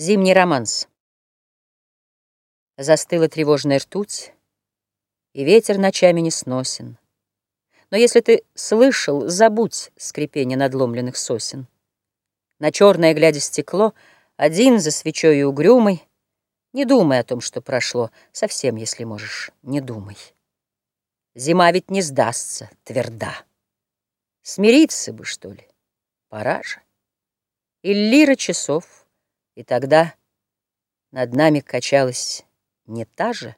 Зимний романс. Застыла тревожная ртуть, И ветер ночами не сносен. Но если ты слышал, забудь скрипение надломленных сосен. На черное глядя стекло, Один за свечой угрюмый, Не думай о том, что прошло, Совсем, если можешь, не думай. Зима ведь не сдастся, тверда. Смириться бы, что ли, пора же. И лира часов — и тогда над нами качалась не та же